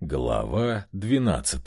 Глава 12.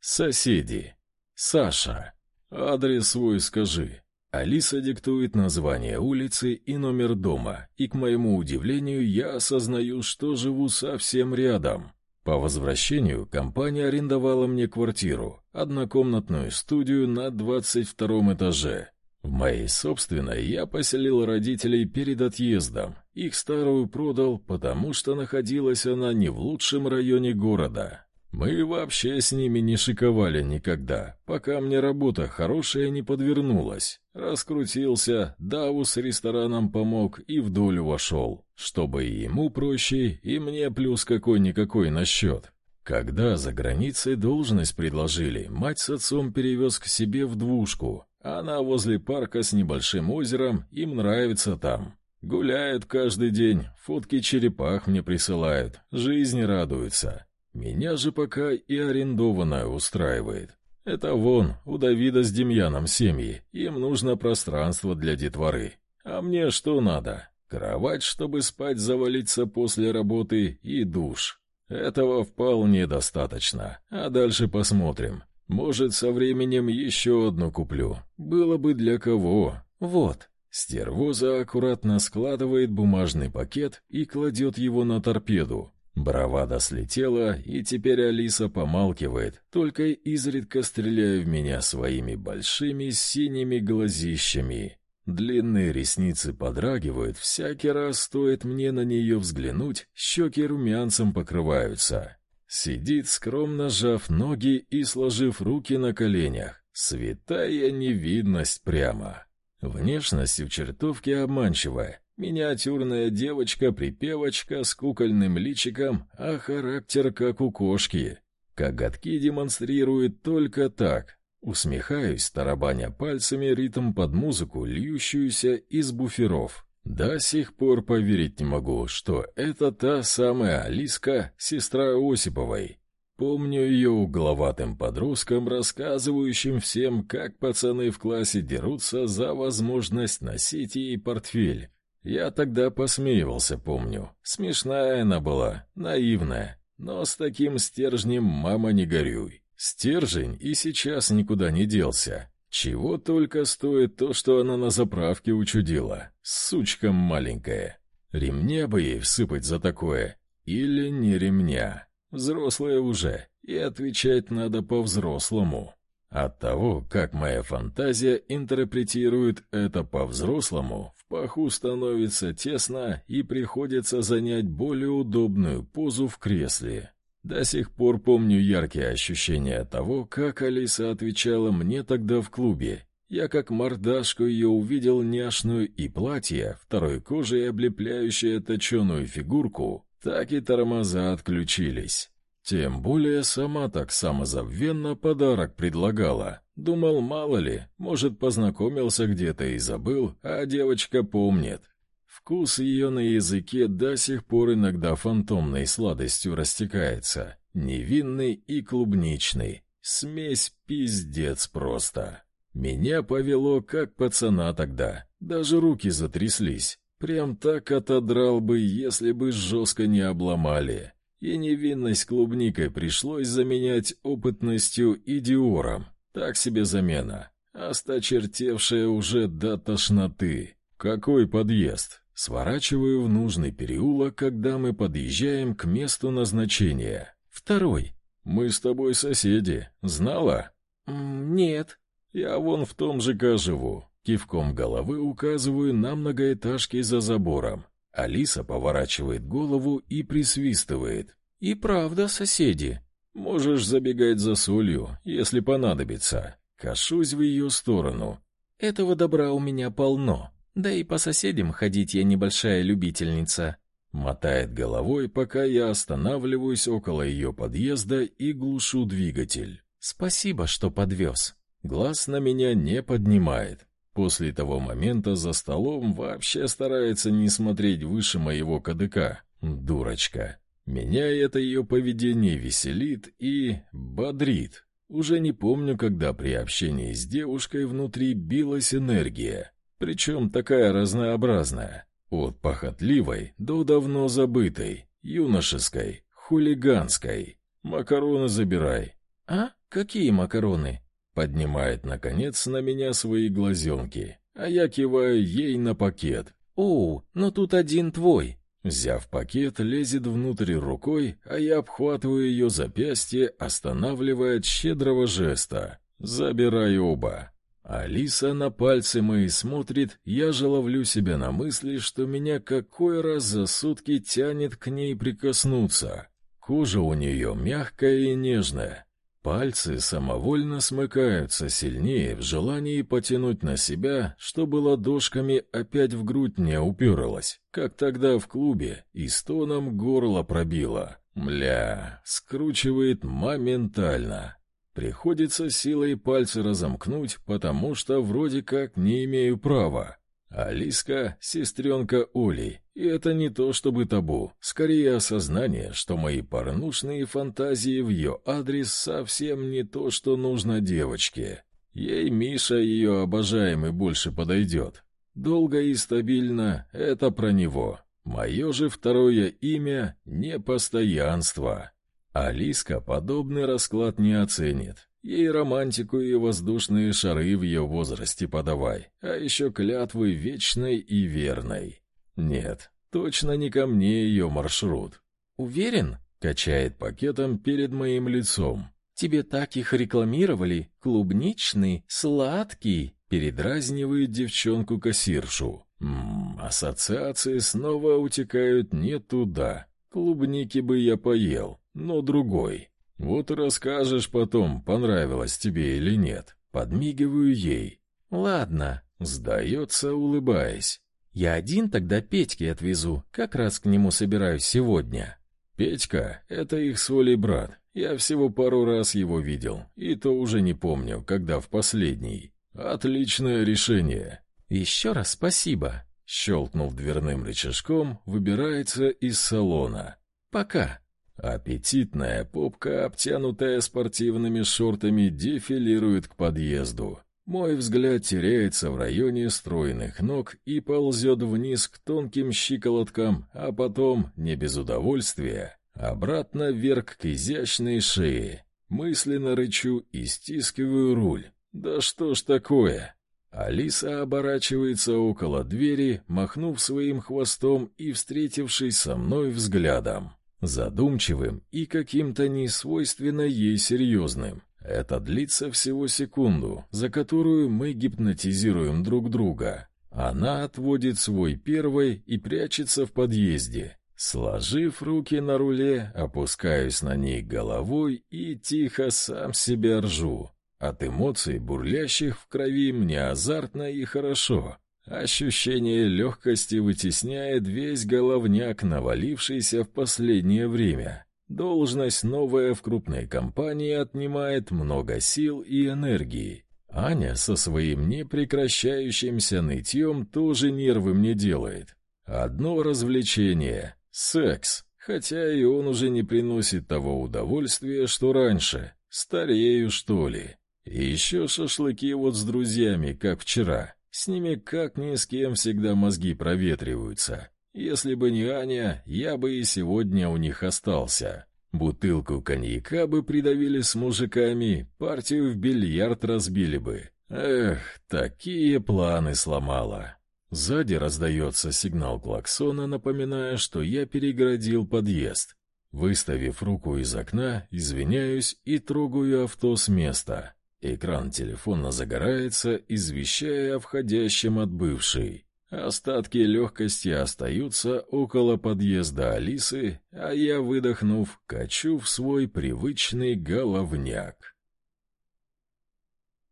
Соседи. Саша. Адрес свой скажи. Алиса диктует название улицы и номер дома, и, к моему удивлению, я осознаю, что живу совсем рядом. По возвращению компания арендовала мне квартиру, однокомнатную студию на 22 этаже. В моей собственной я поселил родителей перед отъездом. Их старую продал, потому что находилась она не в лучшем районе города. Мы вообще с ними не шиковали никогда, пока мне работа хорошая не подвернулась. Раскрутился, Даву с рестораном помог и в долю вошел, чтобы и ему проще, и мне плюс какой-никакой на счет. Когда за границей должность предложили, мать с отцом перевез к себе в двушку. Она возле парка с небольшим озером, им нравится там. Гуляют каждый день, фотки черепах мне присылают, жизни радуются. Меня же пока и арендованная устраивает. Это вон, у Давида с Демьяном семьи, им нужно пространство для детворы. А мне что надо? Кровать, чтобы спать, завалиться после работы и душ. Этого вполне достаточно, а дальше посмотрим. Может, со временем еще одну куплю. Было бы для кого. Вот. Стервоза аккуратно складывает бумажный пакет и кладет его на торпеду. Бравада слетела, и теперь Алиса помалкивает, только изредка стреляя в меня своими большими синими глазищами. Длинные ресницы подрагивают, всякий раз стоит мне на нее взглянуть, щеки румянцем покрываются. Сидит, скромно сжав ноги и сложив руки на коленях. Святая невидность прямо. Внешность у чертовки обманчивая, Миниатюрная девочка-припевочка с кукольным личиком, а характер как у кошки. Коготки демонстрирует только так. Усмехаюсь, тарабаня пальцами ритм под музыку, льющуюся из буферов. До сих пор поверить не могу, что это та самая Алиска, сестра Осиповой. Помню ее угловатым подростком, рассказывающим всем, как пацаны в классе дерутся за возможность носить ей портфель. Я тогда посмеивался, помню. Смешная она была, наивная. Но с таким стержнем, мама, не горюй. Стержень и сейчас никуда не делся. Чего только стоит то, что она на заправке учудила. Сучка маленькая. Ремня бы ей всыпать за такое. Или не ремня. Взрослая уже, и отвечать надо по-взрослому. От того, как моя фантазия интерпретирует это по-взрослому, в паху становится тесно и приходится занять более удобную позу в кресле. До сих пор помню яркие ощущения того, как Алиса отвечала мне тогда в клубе. Я как мордашку ее увидел няшную и платье, второй кожей облепляющее точеную фигурку, так и тормоза отключились. Тем более сама так самозабвенно подарок предлагала. Думал, мало ли, может, познакомился где-то и забыл, а девочка помнит. Вкус ее на языке до сих пор иногда фантомной сладостью растекается. Невинный и клубничный. Смесь пиздец просто. Меня повело, как пацана тогда. Даже руки затряслись. Прям так отодрал бы, если бы жестко не обломали и невинность клубникой пришлось заменять опытностью и диором. Так себе замена. Осточертевшая уже до тошноты. Какой подъезд? Сворачиваю в нужный переулок, когда мы подъезжаем к месту назначения. Второй. Мы с тобой соседи. Знала? Нет. Я вон в том же живу. Кивком головы указываю на многоэтажки за забором. Алиса поворачивает голову и присвистывает. «И правда, соседи. Можешь забегать за солью, если понадобится. Кашусь в ее сторону. Этого добра у меня полно. Да и по соседям ходить я небольшая любительница». Мотает головой, пока я останавливаюсь около ее подъезда и глушу двигатель. «Спасибо, что подвез». Глаз на меня не поднимает. После того момента за столом вообще старается не смотреть выше моего кадыка. Дурочка. Меня это ее поведение веселит и бодрит. Уже не помню, когда при общении с девушкой внутри билась энергия. Причем такая разнообразная. От похотливой до давно забытой, юношеской, хулиганской. Макароны забирай. А? Какие макароны? Поднимает, наконец, на меня свои глазенки, а я киваю ей на пакет. «О, ну тут один твой». Взяв пакет, лезет внутрь рукой, а я обхватываю ее запястье, останавливая от щедрого жеста. Забирай оба. Алиса на пальцы мои смотрит, я же ловлю себя на мысли, что меня какой раз за сутки тянет к ней прикоснуться. Кожа у нее мягкая и нежная, Пальцы самовольно смыкаются сильнее в желании потянуть на себя, чтобы ладошками опять в грудь не уперлась, как тогда в клубе, и стоном горло пробило. Мля, скручивает моментально. Приходится силой пальцы разомкнуть, потому что вроде как не имею права. Алиска — сестренка Оли, и это не то чтобы табу, скорее осознание, что мои порнушные фантазии в ее адрес совсем не то, что нужно девочке. Ей Миша, ее обожаемый, больше подойдет. Долго и стабильно — это про него. Мое же второе имя — непостоянство. Алиска подобный расклад не оценит. Ей романтику и воздушные шары в ее возрасте подавай, а еще клятвы вечной и верной. Нет, точно не ко мне ее маршрут. Уверен? Качает пакетом перед моим лицом. Тебе так их рекламировали, клубничный, сладкий, передразнивает девчонку-кассиршу. Ммм, ассоциации снова утекают не туда. Клубники бы я поел, но другой. Вот и расскажешь потом, понравилось тебе или нет. Подмигиваю ей. Ладно, сдается, улыбаясь. Я один тогда Петьке отвезу, как раз к нему собираюсь сегодня. Петька — это их с Олей брат. Я всего пару раз его видел, и то уже не помню, когда в последний. Отличное решение. Еще раз спасибо. Щелкнув дверным рычажком, выбирается из салона. Пока. Аппетитная попка, обтянутая спортивными шортами, дефилирует к подъезду. Мой взгляд теряется в районе стройных ног и ползет вниз к тонким щиколоткам, а потом, не без удовольствия, обратно вверх к изящной шее. Мысленно рычу и стискиваю руль. Да что ж такое? Алиса оборачивается около двери, махнув своим хвостом и встретившись со мной взглядом задумчивым и каким-то несвойственно ей серьезным. Это длится всего секунду, за которую мы гипнотизируем друг друга. Она отводит свой первый и прячется в подъезде. Сложив руки на руле, опускаюсь на ней головой и тихо сам себя ржу. От эмоций, бурлящих в крови, мне азартно и хорошо. Ощущение легкости вытесняет весь головняк, навалившийся в последнее время. Должность новая в крупной компании отнимает много сил и энергии. Аня со своим непрекращающимся нытьем тоже нервы мне делает. Одно развлечение — секс, хотя и он уже не приносит того удовольствия, что раньше. Старею, что ли. И еще шашлыки вот с друзьями, как вчера. С ними как ни с кем всегда мозги проветриваются. Если бы не Аня, я бы и сегодня у них остался. Бутылку коньяка бы придавили с мужиками, партию в бильярд разбили бы. Эх, такие планы сломала. Сзади раздается сигнал клаксона, напоминая, что я перегородил подъезд. Выставив руку из окна, извиняюсь и трогаю авто с места. Экран телефона загорается, извещая о входящем от бывшей. Остатки легкости остаются около подъезда Алисы, а я, выдохнув, качу в свой привычный головняк.